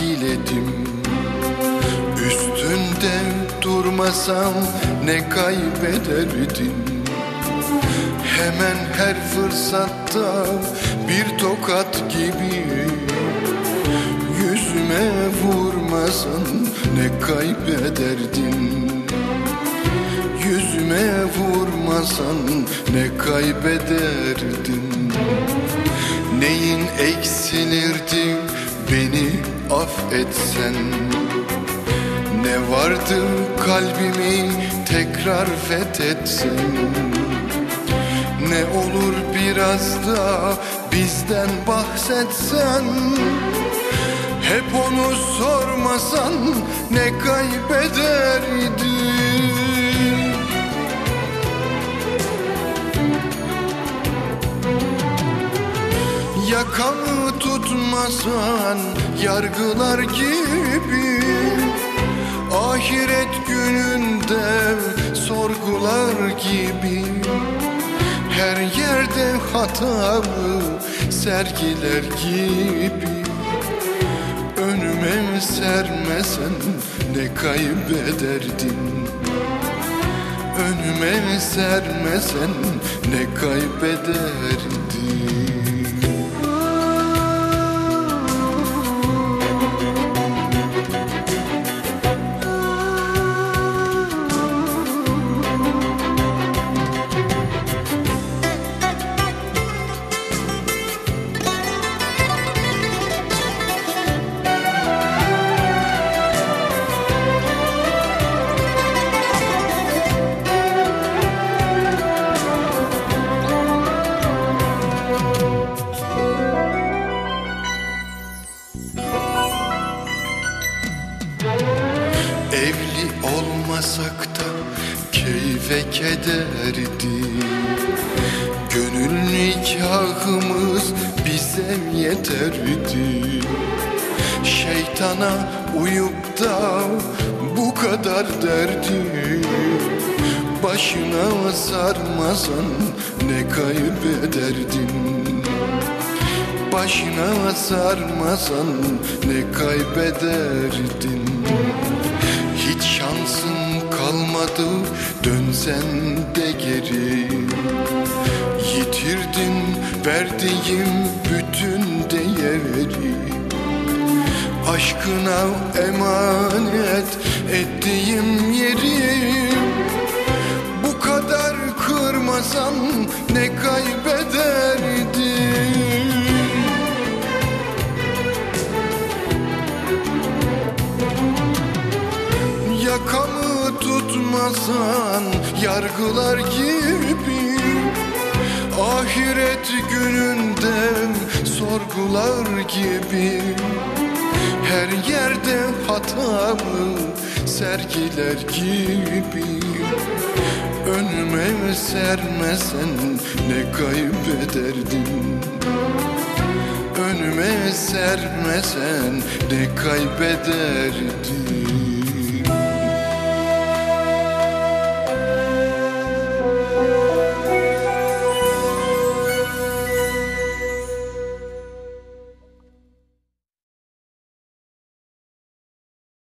diledim Üstünde durmasam ne kaybederdin Hemen her fırsatta bir tokat gibi. Yüzüme vurmasan ne kaybederdin Yüzüme vurmasan ne kaybederdin Neyin eksilirdi? Beni affetsen Ne vardı kalbimi tekrar fethetsen? Ne olur biraz da bizden bahsetsen? Hep onu sormasan ne kaybederdin Yakamı tutmasan yargılar gibi Ahiret gününde sorgular gibi. Her yerde hatamı sergiler gibi. Önüme sermesen ne kaybederdin? Önüme sermesen ne kaybederdin Evli olmasak da keyfe kederdi. Gönül nikahımız bize yeterdi. Şeytana uyup da bu kadar derdi. Başına sarmasan ne kaybederdin? Başına sarmasan ne kaybederdin Hiç şansın kalmadı dönsen de geri. Yitirdin verdiğim bütün değeri. Aşkına emanet ettiğim yeri. Bu kadar kırmasan ne kaybederdin Yakamı tutmasan yargılar gibi. Ahiret gününde sorgular gibi. Her yerde hatamı sergiler gibi. Önüme sermesen ne kaybederdin Önüme sermesen ne kaybederdin